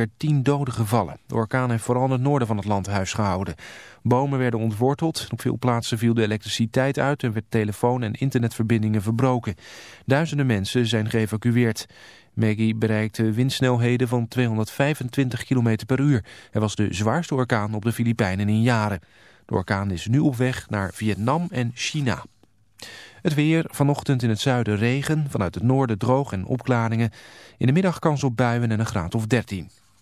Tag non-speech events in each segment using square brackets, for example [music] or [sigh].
zeker tien doden gevallen. De orkaan heeft vooral in het noorden van het land huis gehouden. Bomen werden ontworteld, op veel plaatsen viel de elektriciteit uit en werd telefoon- en internetverbindingen verbroken. Duizenden mensen zijn geëvacueerd. Maggie bereikte windsnelheden van 225 km per uur. Hij was de zwaarste orkaan op de Filipijnen in jaren. De orkaan is nu op weg naar Vietnam en China. Het weer, vanochtend in het zuiden regen, vanuit het noorden droog en opklaringen. In de middag kans op buien en een graad of 13.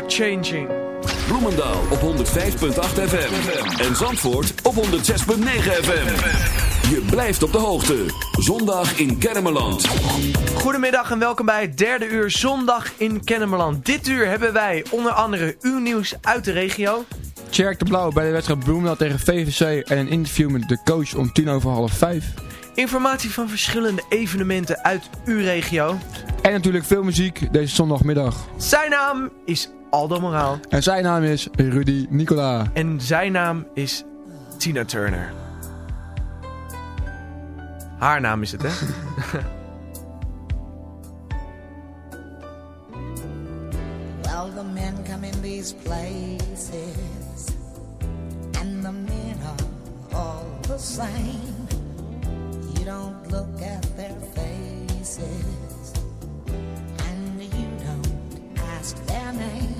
Are changing. Bloemendaal op 105.8 FM. En Zandvoort op 106.9 FM. Je blijft op de hoogte. Zondag in Kermeland. Goedemiddag en welkom bij het derde uur zondag in Kennemerland. Dit uur hebben wij onder andere uw nieuws uit de regio. Tjerk de Blauw bij de wedstrijd Bloemendaal tegen VVC en een interview met de coach om tien over half vijf. Informatie van verschillende evenementen uit uw regio. En natuurlijk veel muziek deze zondagmiddag. Zijn naam is Aldo Moraal. En zijn naam is Rudy Nicola. En zijn naam is Tina Turner. Haar naam is het, hè? [laughs] Well, the men come in these places, and the men are all the same. You don't look at their faces, and you don't ask their names.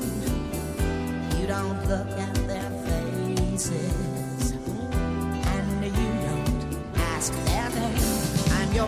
Don't look at their faces, and you don't ask their name. I'm your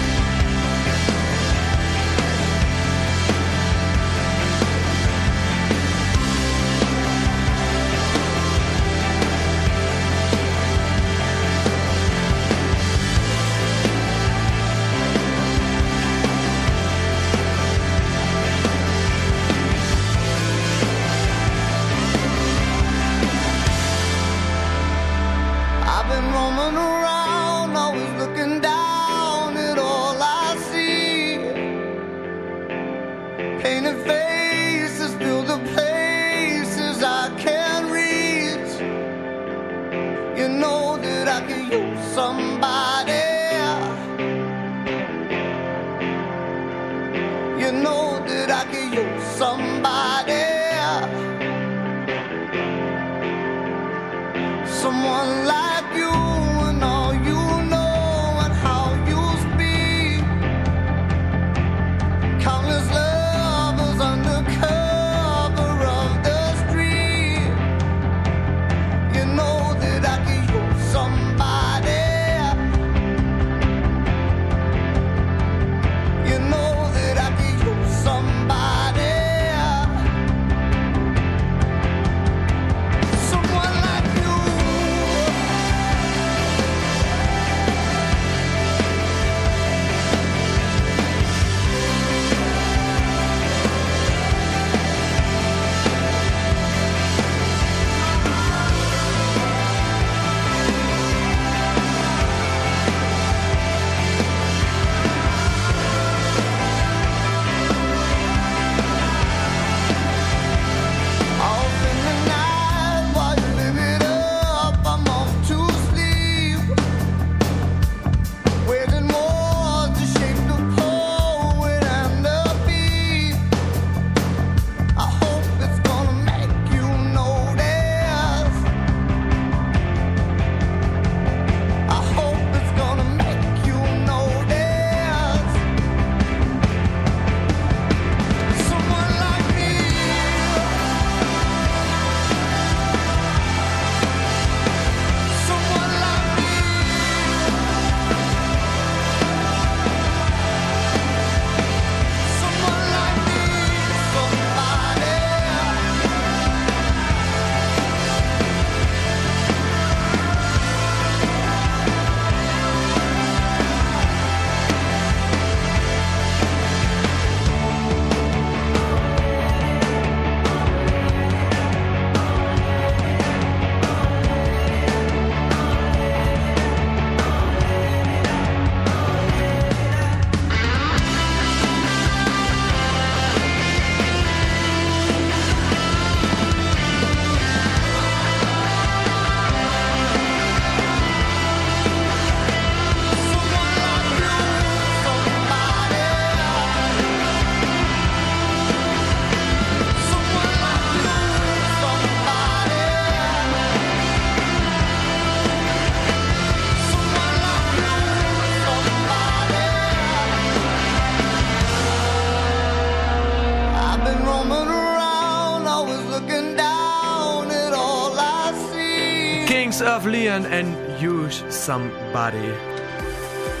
Leon en Use Somebody.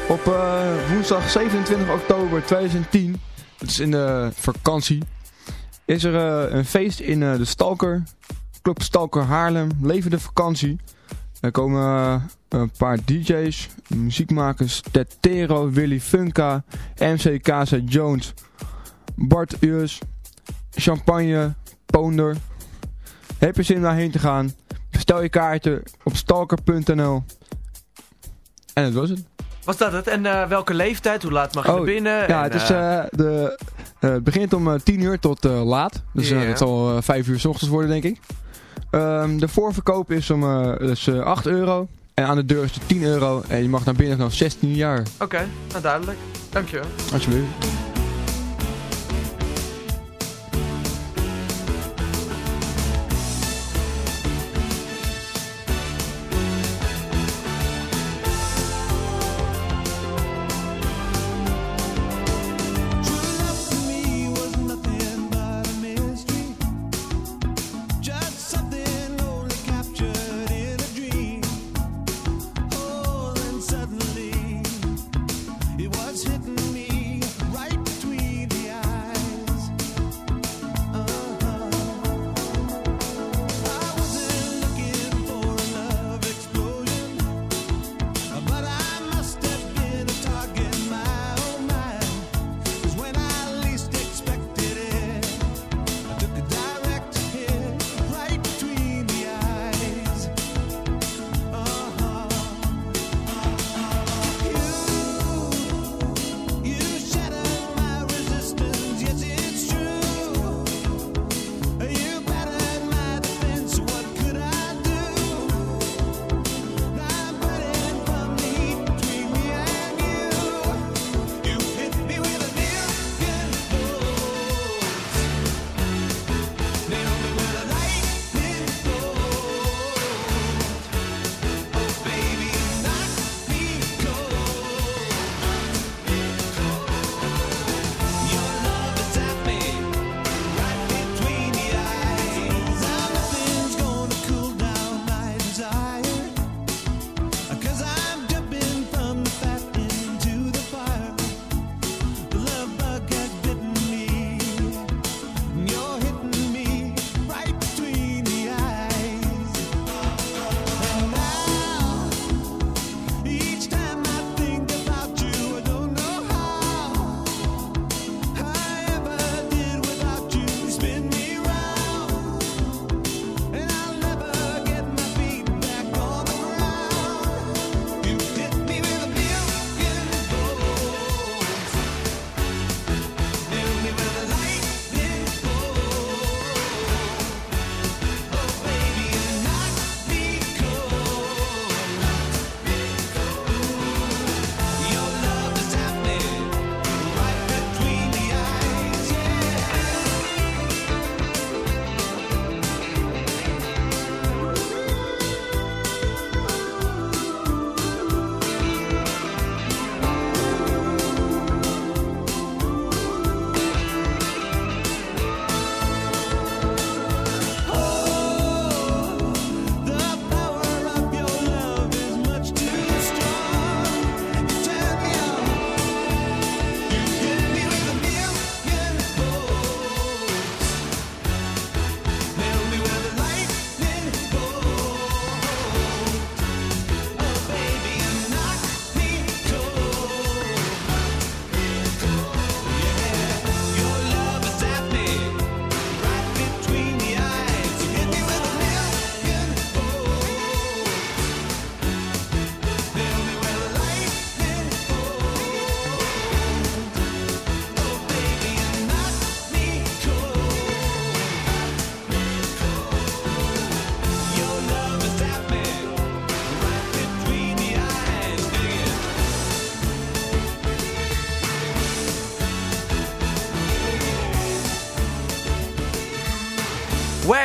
Op eh, woensdag 27 oktober 2010, dat is in de vakantie, is er eh, een feest in eh, de Stalker, Club Stalker Haarlem, levende vakantie. Er komen een paar DJ's, muziekmakers, Tetero, Willy Funka, MC KZ Jones, Bart Uurs, Champagne, Ponder. Heb je zin om daarheen te gaan? Bestel je kaarten op stalker.nl. En dat was het. Was dat het? En eh, welke leeftijd? Hoe laat mag je Oh, naar binnen? Ja, En, het, is, eh, eh, de, het begint om eh, 10 uur tot laat. Dus het zal eh 5 uur s ochtends worden, denk ik. Ehm, de voorverkoop is om eh, dus, eh, 8 euro. En aan de deur is het 10 euro. En je mag naar binnen vanaf 16 jaar. Oké, nou duidelijk. Dankjewel. Alsjeblieft.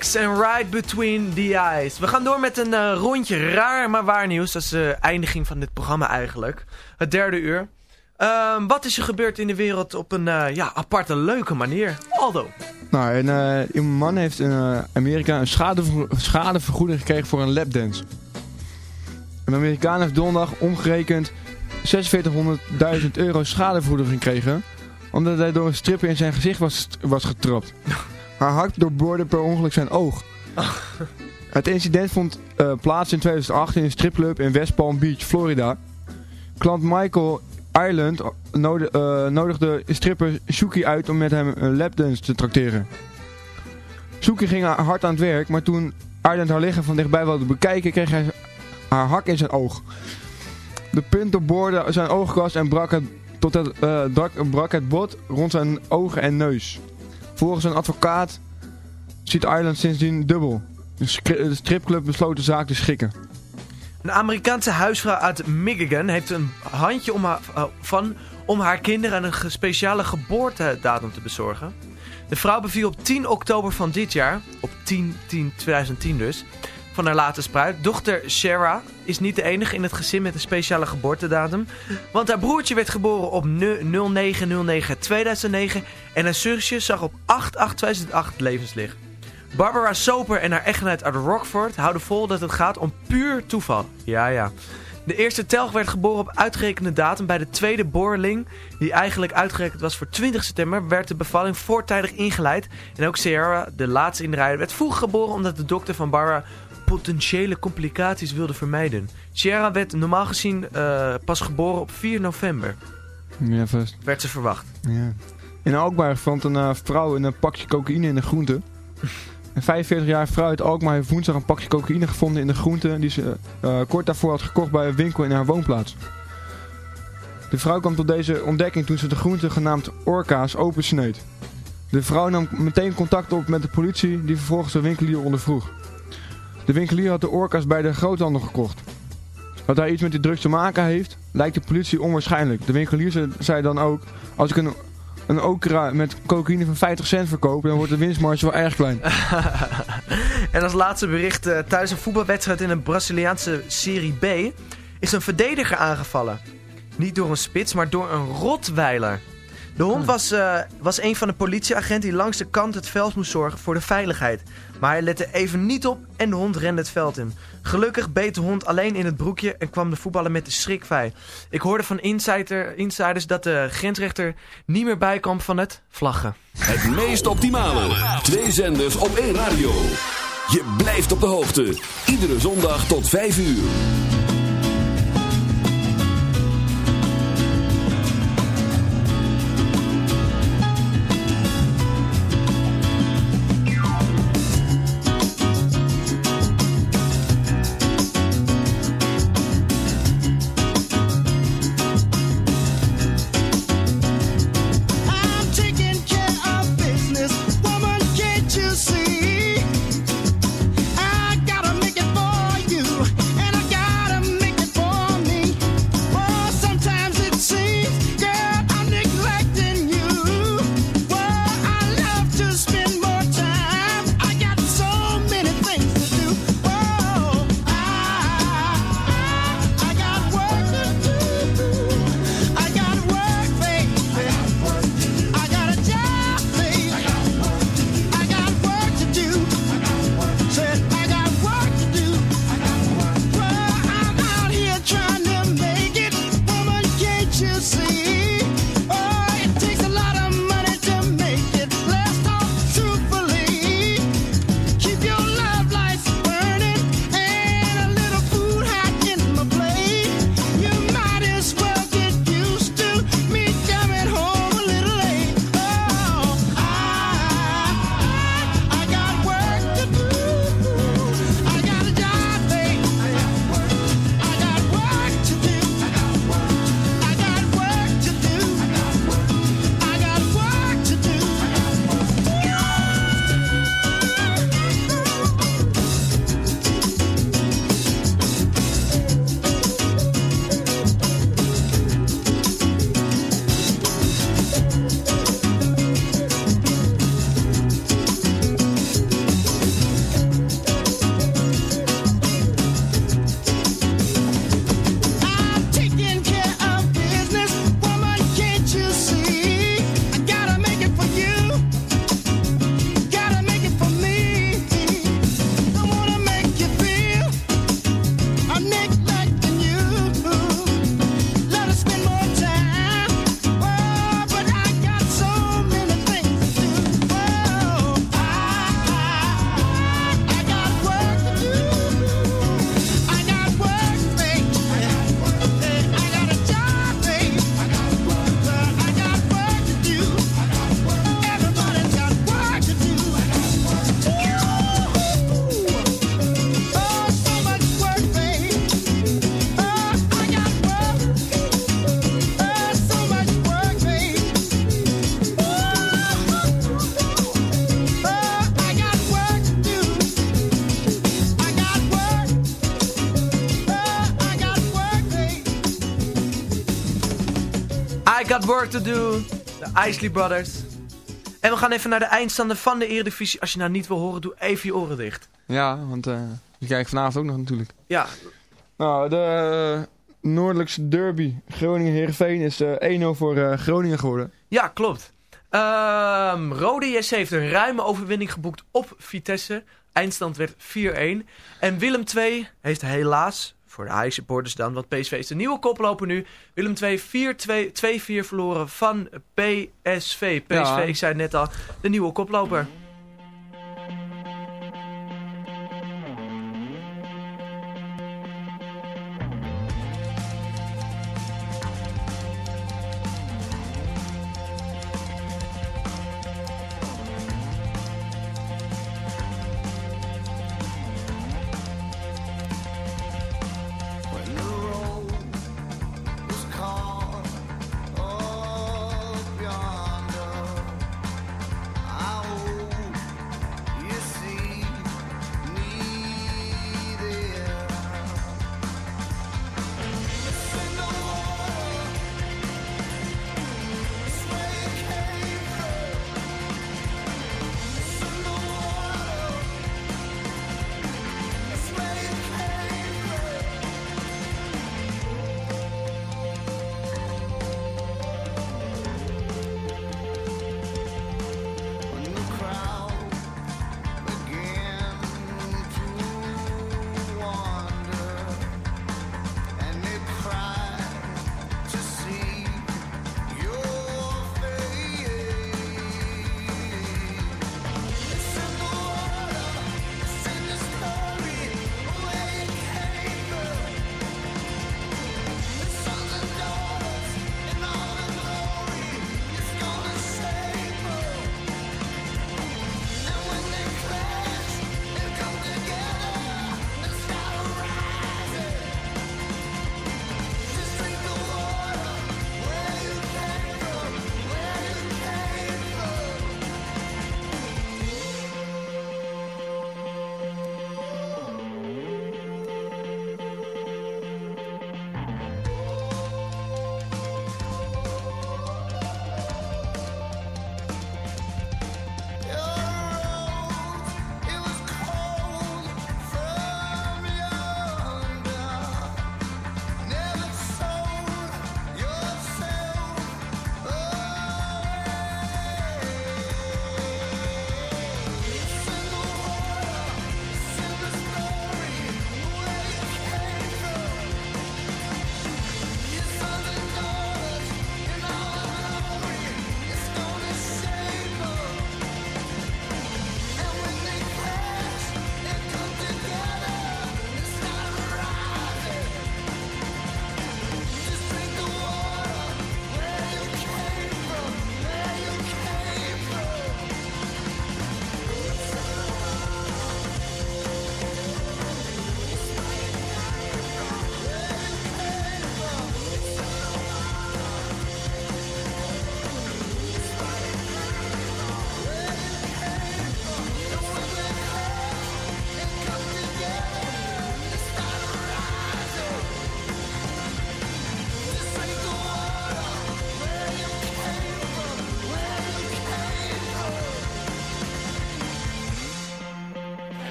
And Ride Between the Eyes. We gaan door met een eh, rondje raar maar waar nieuws. Dat is de eindiging van dit programma eigenlijk. Het derde uur. Ehm, wat is er gebeurd in de wereld op een eh, ja, aparte, leuke manier? Aldo. Nou, en, eh, een man heeft in eh, Amerika een schadever- schadevergoeding gekregen voor een lapdance. Een Amerikaan heeft donderdag omgerekend 4600.000 euro schadevergoeding gekregen. Omdat hij door een stripper in zijn gezicht was, was getrapt. Haar hart doorboorde per ongeluk zijn oog. [laughs] Het incident vond eh, plaats in 2008 in een stripclub in West Palm Beach, Florida. Klant Michael Ireland eh, nodigde stripper Shuki uit om met hem een lapdance te trakteren. Shuki ging hard aan het werk, maar toen Ireland haar lichaam van dichtbij wilde bekijken, kreeg hij haar hak in zijn oog. De punt doorboorde zijn oogkast en brak het, tot het, eh, brak, brak het bot rond zijn ogen en neus. Volgens een advocaat ziet Ireland sindsdien dubbel. De, stripclub besloot de zaak te schikken. Een Amerikaanse huisvrouw uit Michigan heeft een handje om haar, eh, van om haar kinderen een speciale geboortedatum te bezorgen. De vrouw beviel op 10 oktober van dit jaar, op 10-10-2010 dus, van haar late spruit. Dochter Sarah is niet de enige in het gezin met een speciale geboortedatum. Want haar broertje werd geboren op 09-09-2009 en haar zusje zag op 8-8-2008 levenslicht. Barbara Soper en haar echtgenoot uit Rockford houden vol dat het gaat om puur toeval. Ja, ja. De eerste telg werd geboren op uitgerekende datum. Bij de tweede boorling, die eigenlijk uitgerekend was voor 20 september, werd de bevalling voortijdig ingeleid. En ook Sierra, de laatste in de rij, werd vroeg geboren omdat de dokter van Barbara potentiële complicaties wilde vermijden. Sierra werd normaal gezien eh, pas geboren op 4 november, Ja, vast. werd ze verwacht. Ja. In Alkmaar vond een eh, vrouw een pakje cocaïne in de groente. [laughs] Een 45-jarige vrouw uit Alkmaar heeft woensdag een pakje cocaïne gevonden in de groente... die ze eh, kort daarvoor had gekocht bij een winkel in haar woonplaats. De vrouw kwam tot deze ontdekking toen ze de groente genaamd orka's opensneed. De vrouw nam meteen contact op met de politie die vervolgens de winkelier ondervroeg. De winkelier had de orka's bij de groothandel gekocht. Dat hij iets met die drugs te maken heeft, lijkt de politie onwaarschijnlijk. De winkelier ze- zei dan ook, als ik een, een okra met cocaïne van 50 cent verkoop, dan wordt de winstmarge wel erg klein. [laughs] En als laatste bericht, eh, tijdens een voetbalwedstrijd in een Braziliaanse Serie B is een verdediger aangevallen. Niet door een spits, maar door een rotweiler. De hond was, eh, was een van de politieagenten die langs de kant het veld moest zorgen voor de veiligheid. Maar hij lette even niet op en de hond rende het veld in. Gelukkig beet de hond alleen in het broekje en kwam de voetballer met de schrik vrij. Ik hoorde van insider, insiders dat de grensrechter niet meer bijkwam van het vlaggen. Het meest optimale. Twee zenders op één radio. Je blijft op de hoogte. Iedere zondag tot 5 uur. Got Work To Do, de Isley Brothers. En we gaan even naar de eindstanden van de Eredivisie. Als je nou niet wil horen, doe even je oren dicht. Ja, want eh die kijk ik vanavond ook nog natuurlijk. Ja, Nou, de eh, Noordelijkse derby Groningen-Heerenveen is eh 1-0 voor eh, Groningen geworden. ja klopt. Ehm Rode JC heeft een ruime overwinning geboekt op Vitesse. Eindstand werd 4-1. En Willem II heeft helaas, voor de high supporters dan, want PSV is de nieuwe koploper nu. Willem II 4-2 2-4 verloren van PSV. PSV, Ja. ik zei net al, de nieuwe koploper.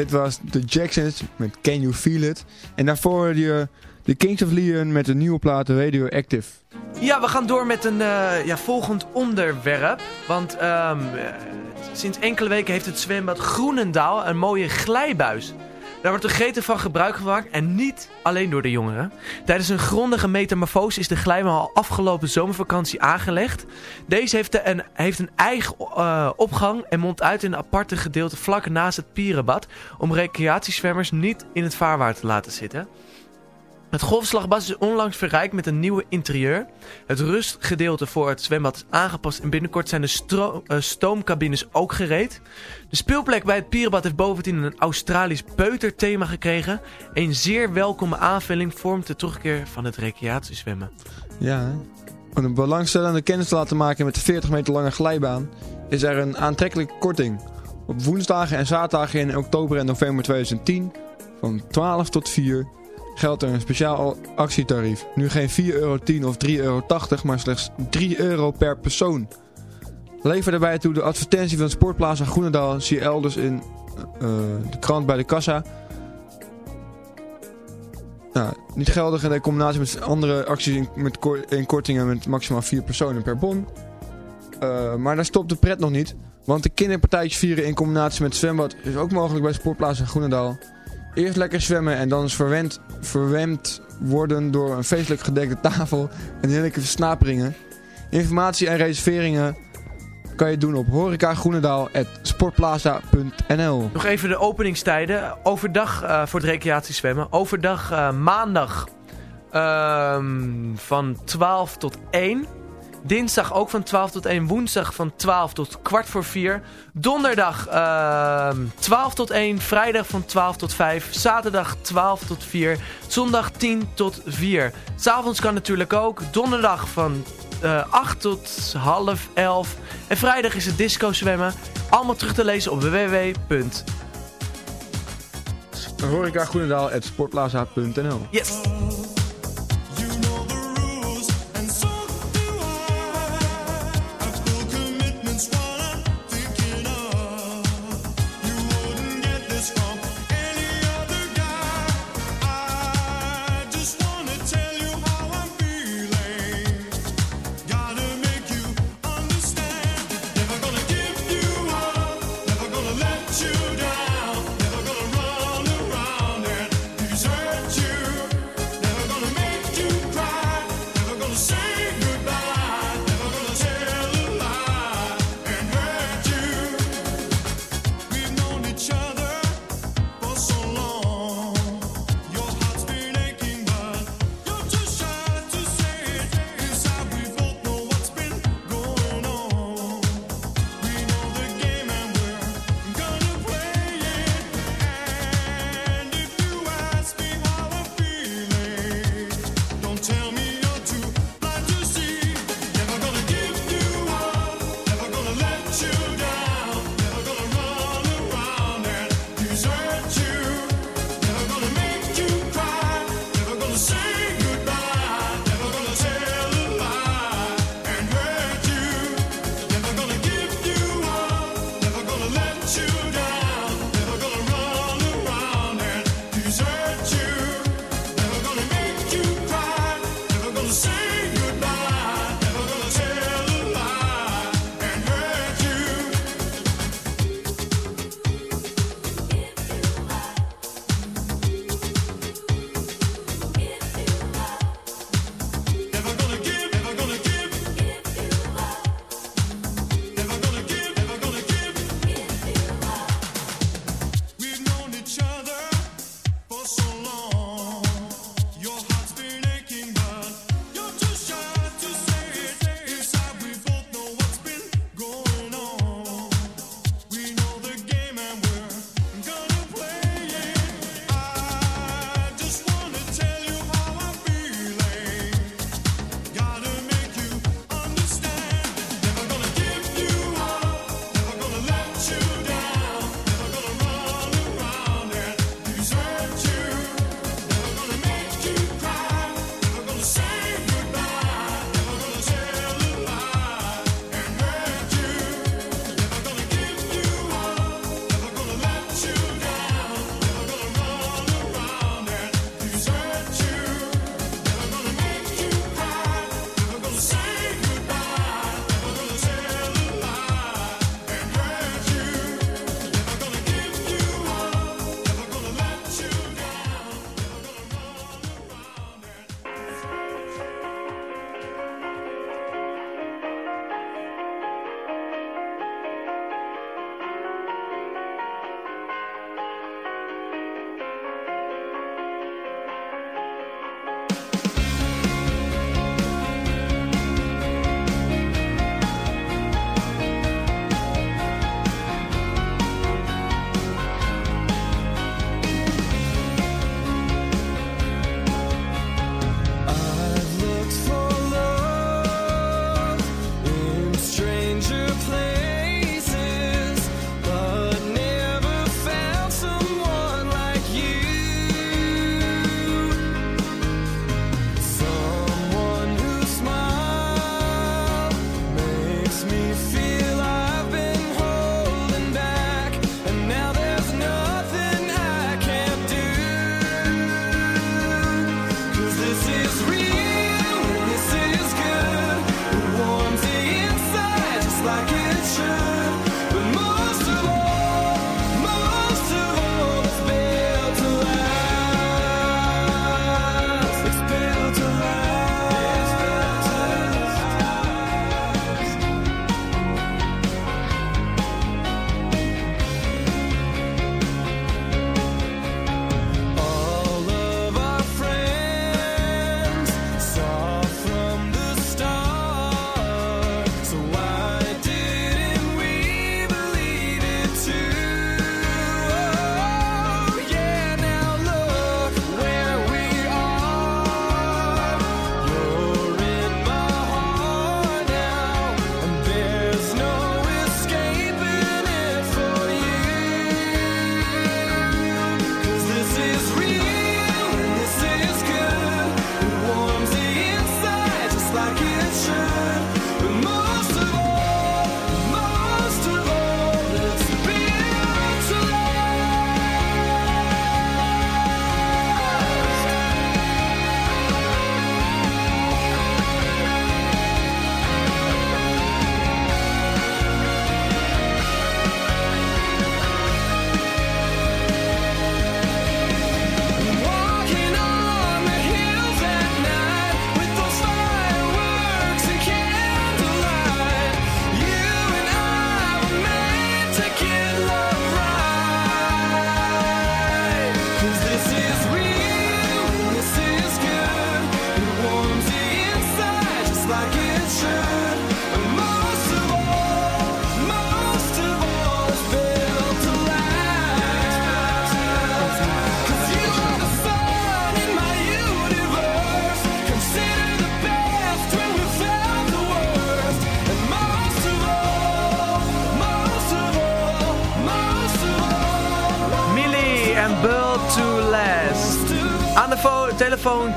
Dit was The Jacksons met Can You Feel It. En daarvoor je The Kings of Leon met de nieuwe plaat Radioactive. Ja, we gaan door met een eh, ja, volgend onderwerp. Want ehm, eh, sinds enkele weken heeft het zwembad Groenendaal een mooie glijbuis. Daar wordt de greten van gebruik gemaakt en niet alleen door de jongeren. Tijdens een grondige metamorfose is de glijbaan al afgelopen zomervakantie aangelegd. Deze heeft, een, heeft een eigen eh, opgang en mondt uit in een aparte gedeelte vlak naast het pierenbad... om recreatiezwemmers niet in het vaarwater te laten zitten. Het golfslagbad is onlangs verrijkt met een nieuwe interieur. Het rustgedeelte voor het zwembad is aangepast en binnenkort zijn de eh, stoomcabines ook gereed. De speelplek bij het pierenbad heeft bovendien een Australisch peuterthema gekregen. Een zeer welkome aanvulling vormt de terugkeer van het recreatiezwemmen. Ja? Om een belangstellende kennis te laten maken met de 40 meter lange glijbaan is er een aantrekkelijke korting. Op woensdagen en zaterdagen in oktober en november 2010 van 12 tot 4 geldt er een speciaal actietarief. Nu geen 4,10 euro of 3,80 euro, maar slechts 3 euro per persoon. Lever daarbij toe de advertentie van Sportplaza Groenendaal. Zie elders in eh, de krant bij de kassa. Nou, niet geldig in combinatie met andere acties in, met kor- in kortingen met maximaal 4 personen per bon. Eh, maar daar stopt de pret nog niet. Want de kinderpartijtjes vieren in combinatie met zwembad is ook mogelijk bij Sportplaza Groenendaal. Eerst lekker zwemmen en dan eens verwend, worden door een feestelijk gedekte tafel en heerlijke versnaperingen. Informatie en reserveringen kan je doen op horecagroenendaal.sportplaza.nl Nog even de openingstijden. Overdag eh, voor het recreatiezwemmen. Overdag eh, maandag ehm, van 12 tot 1. Dinsdag ook van 12 tot 1. Woensdag van 12 tot kwart voor 4. Donderdag ehm 12 tot 1. Vrijdag van 12 tot 5. Zaterdag 12 tot 4. Zondag 10 tot 4. S'avonds kan natuurlijk ook. Donderdag van eh 8 tot half 11. En vrijdag is het disco zwemmen. Allemaal terug te lezen op www. horecagroenendaal.sportplaza.nl Yes. Never gonna run deserve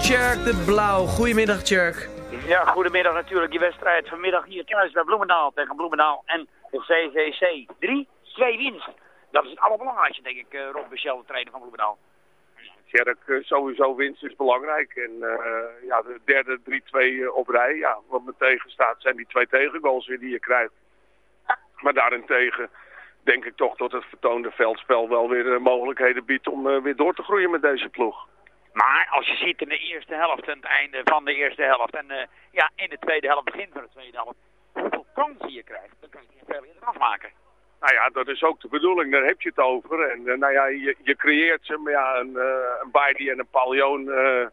Tjerk de Blauw. Goedemiddag Tjerk. Ja, goedemiddag natuurlijk. Die wedstrijd vanmiddag hier thuis bij Bloemendaal tegen Bloemendaal en de CVC. 3-2 winst. Dat is het allerbelangrijkste, denk ik, eh, Rob Michel, de trainer van Bloemendaal. Tjerk, eh, sowieso winst is belangrijk. En eh, ja, de derde 3-2 op rij. Ja, wat me tegenstaat zijn die twee tegengoals weer die je krijgt. Maar daarentegen denk ik toch dat het vertoonde veldspel wel weer mogelijkheden biedt om weer door te groeien met deze ploeg. Maar als je ziet in de eerste helft, aan het einde van de eerste helft en eh, ja, in de tweede helft, begin van de tweede helft, hoeveel kansen je krijgt, dan kan je niet veel eerder afmaken. Nou ja, dat is ook de bedoeling, daar heb je het over. En eh, nou ja, je, je creëert ze, maar ja, een, uh, een Baidi en een eh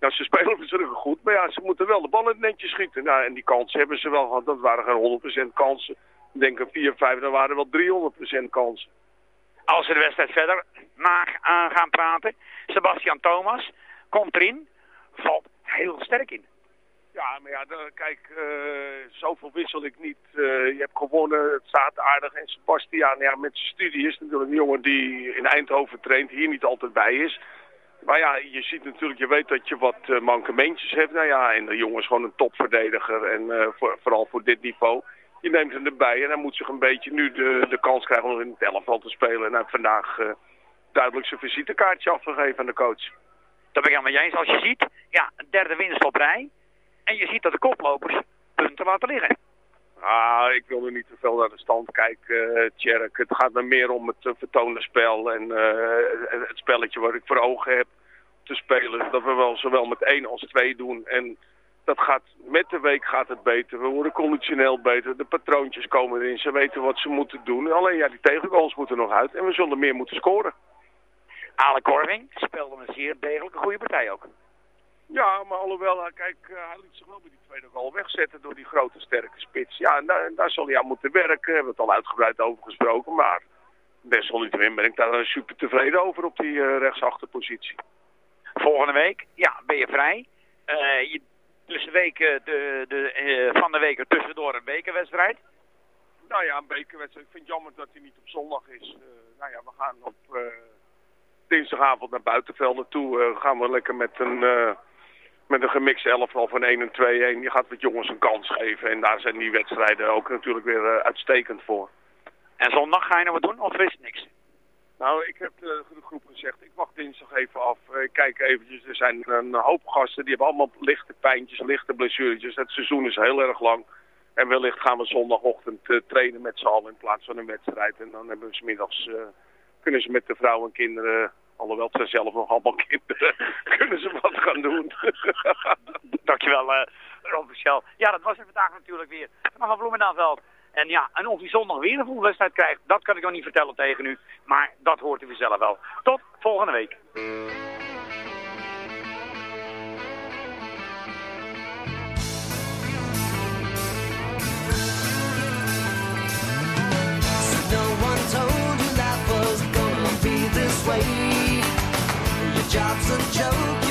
nou, ze [laughs] spelen natuurlijk goed, maar ja, ze moeten wel de bal in het netje schieten. Nou, en die kansen hebben ze wel gehad, dat waren geen 100% kansen. Ik denk een 4, 5, dan waren wel 300% kansen. Als we de wedstrijd verder na aan gaan praten, Sebastian Thomas komt erin, valt heel sterk in. Ja, maar ja, kijk, eh, zoveel wissel ik niet. Eh, je hebt gewonnen, het staat aardig. En Sebastian, ja, met zijn studie is natuurlijk een jongen die in Eindhoven traint, hier niet altijd bij is. Maar ja, je ziet natuurlijk, je weet dat je wat eh, mankementjes hebt. Nou ja, en de jongen is gewoon een topverdediger. En voor, vooral voor dit niveau. Je neemt hem erbij en hij moet zich een beetje nu de, de kans krijgen om in het elftal te spelen. En heeft vandaag duidelijk zijn visitekaartje afgegeven aan de coach. Dat ben ik helemaal eens. Als je ziet, ja, een derde winst op rij. En je ziet dat de koplopers punten laten liggen. Ah, ik wil er niet te veel naar de stand kijken, eh Tjerk. Het gaat me meer om het uh, vertonen spel en eh, het spelletje wat ik voor ogen heb te spelen. Dat we wel zowel met één als twee doen. En dat gaat, met de week gaat het beter. We worden conditioneel beter. De patroontjes komen erin. Ze weten wat ze moeten doen. Alleen ja, die tegengoals moeten nog uit. En we zullen meer moeten scoren. Ale Corving speelde een zeer degelijke goede partij ook. Ja, maar alhoewel, hij- kijk, eh, hij liet zich wel bij die tweede goal wegzetten door die grote sterke spits. Ja, en daar, en daar zal hij aan moeten werken. We hebben het al uitgebreid over gesproken, maar desalniettemin ben ik daar eh, super tevreden over op die eh, rechtsachterpositie. Volgende week, ja, ben je vrij. Eh, je, tussen weken, de, de, eh, van de week tussendoor een bekerwedstrijd. Nou ja, een bekerwedstrijd. Ik vind het jammer dat hij niet op zondag is. Eh, nou ja, we gaan op eh, dinsdagavond naar Buitenvelden toe. Eh, gaan we lekker met een, eh, met een gemixte elftal van 1 en 2-1. Je gaat wat jongens een kans geven. En daar zijn die wedstrijden ook natuurlijk weer eh, uitstekend voor. En zondag ga je nog wat doen of is niks? Nou, ik heb de, groep gezegd, ik wacht dinsdag even af. Ik kijk eventjes, er zijn een hoop gasten, die hebben allemaal lichte pijntjes, lichte blessuretjes. Het seizoen is heel erg lang. En wellicht gaan we zondagochtend trainen met z'n allen in plaats van een wedstrijd. En dan hebben we 's middags, kunnen ze met de vrouw en kinderen, alhoewel zijn zelf nog allemaal kinderen, [laughs] kunnen ze wat gaan doen. [laughs] Dankjewel, eh Rob Michel. Ja, dat was het vandaag natuurlijk weer. Vanaf Bloemendaalveld. En ja, en of hij zondag weer een voetbalwedstrijd krijgt, dat kan ik nog niet vertellen tegen u. Maar dat hoort u vanzelf wel. Tot volgende week. Job's a joke,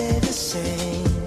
stay the same.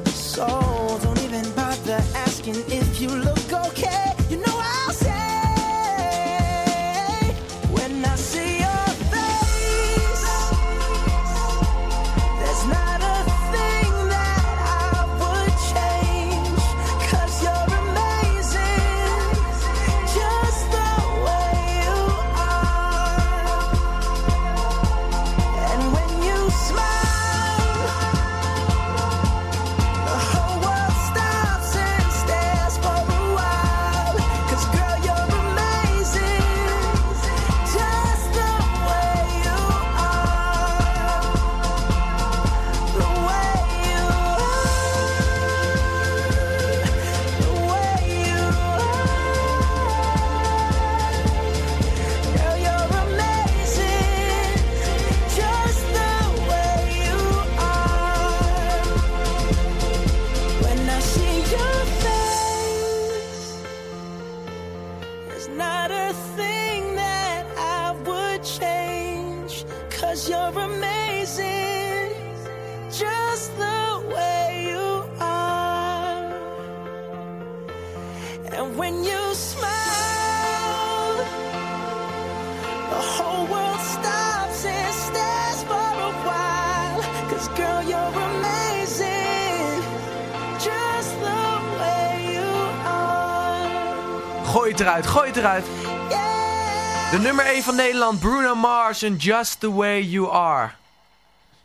nummer 1 van Nederland, Bruno Mars en Just The Way You Are.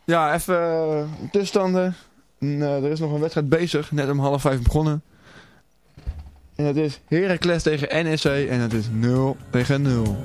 Ja, even eh, tussenstanden. Uh, er is nog een wedstrijd bezig, net om half vijf begonnen. En dat is Heracles tegen N.S.C. en dat is 0 tegen 0.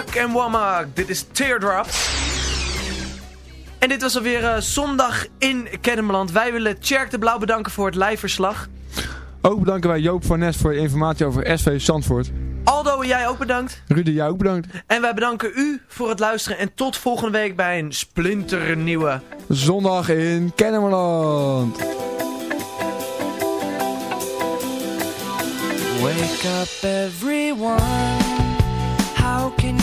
Wamak en Wamak, dit is Teardrops. En dit was alweer eh, zondag in Kennemerland. Wij willen Tjerk de Blauw bedanken voor het live-verslag. Ook bedanken wij Joop van Nes voor de informatie over SV Zandvoort. Aldo, jij ook bedankt. Rudy, jij ook bedankt. En wij bedanken u voor het luisteren. En tot volgende week bij een splinternieuwe... Zondag in Kennemerland. Wake up everyone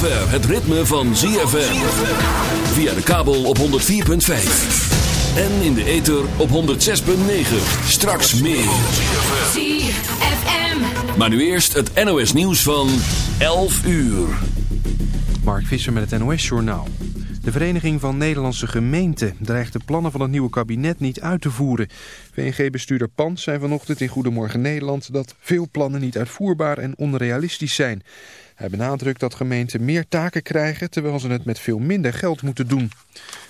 zover het ritme van ZFM. Via de kabel op 104.5. En in de ether op 106.9. Straks meer. ZFM. Maar nu eerst het NOS nieuws van 11 uur. Mark Visser met het NOS-journaal. De Vereniging van Nederlandse Gemeenten dreigt de plannen van het nieuwe kabinet niet uit te voeren. VNG-bestuurder Pans zei vanochtend in Goedemorgen Nederland dat veel plannen niet uitvoerbaar en onrealistisch zijn. Hij benadrukt dat gemeenten meer taken krijgen terwijl ze het met veel minder geld moeten doen.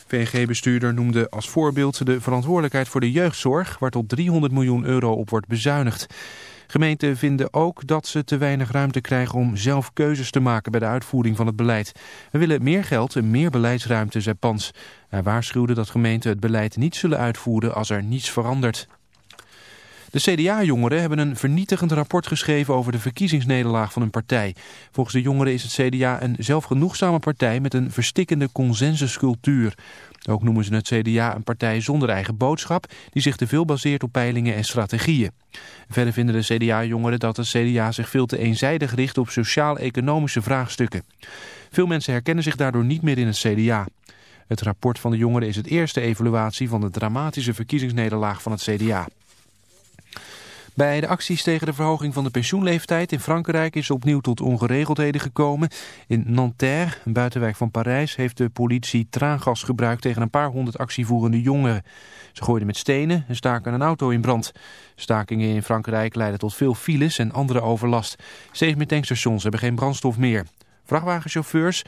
VNG-bestuurder noemde als voorbeeld de verantwoordelijkheid voor de jeugdzorg, waar tot 300 miljoen euro op wordt bezuinigd. Gemeenten vinden ook dat ze te weinig ruimte krijgen om zelf keuzes te maken bij de uitvoering van het beleid. We willen meer geld en meer beleidsruimte, zei Pans. Hij waarschuwde dat gemeenten het beleid niet zullen uitvoeren als er niets verandert. De CDA-jongeren hebben een vernietigend rapport geschreven over de verkiezingsnederlaag van hun partij. Volgens de jongeren is het CDA een zelfgenoegzame partij met een verstikkende consensuscultuur. Ook noemen ze het CDA een partij zonder eigen boodschap die zich te veel baseert op peilingen en strategieën. Verder vinden de CDA-jongeren dat het CDA zich veel te eenzijdig richt op sociaal-economische vraagstukken. Veel mensen herkennen zich daardoor niet meer in het CDA. Het rapport van de jongeren is het eerste evaluatie van de dramatische verkiezingsnederlaag van het CDA. Bij de acties tegen de verhoging van de pensioenleeftijd in Frankrijk is opnieuw tot ongeregeldheden gekomen. In Nanterre, een buitenwijk van Parijs, heeft de politie traangas gebruikt tegen een paar honderd actievoerende jongeren. Ze gooiden met stenen en staken een auto in brand. Stakingen in Frankrijk leiden tot veel files en andere overlast. Steeds meer tankstations hebben geen brandstof meer. Vrachtwagenchauffeurs